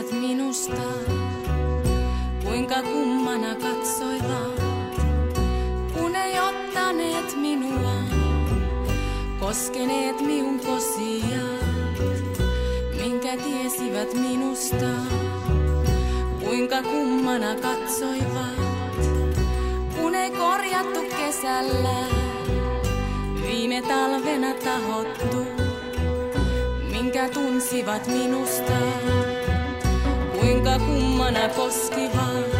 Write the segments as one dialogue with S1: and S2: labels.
S1: tiesivät minusta, kuinka kummana katsoivat, kun ei ottaneet minua, koskeneet minun kosia, minkä tiesivät minusta, kuinka kummana katsoivat, kun ei korjattu kesällä, viime talvena tahottu minkä tunsivat minusta, kuinka kummana koskihan.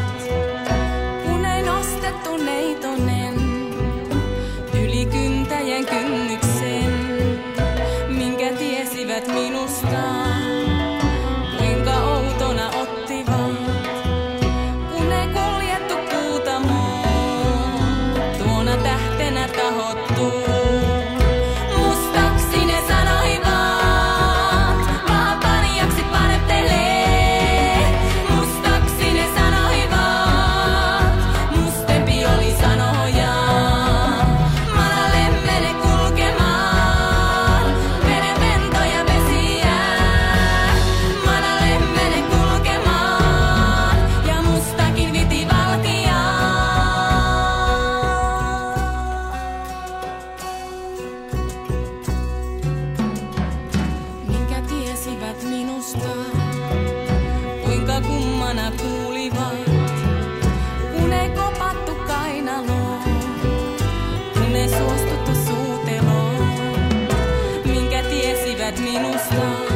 S1: let me know.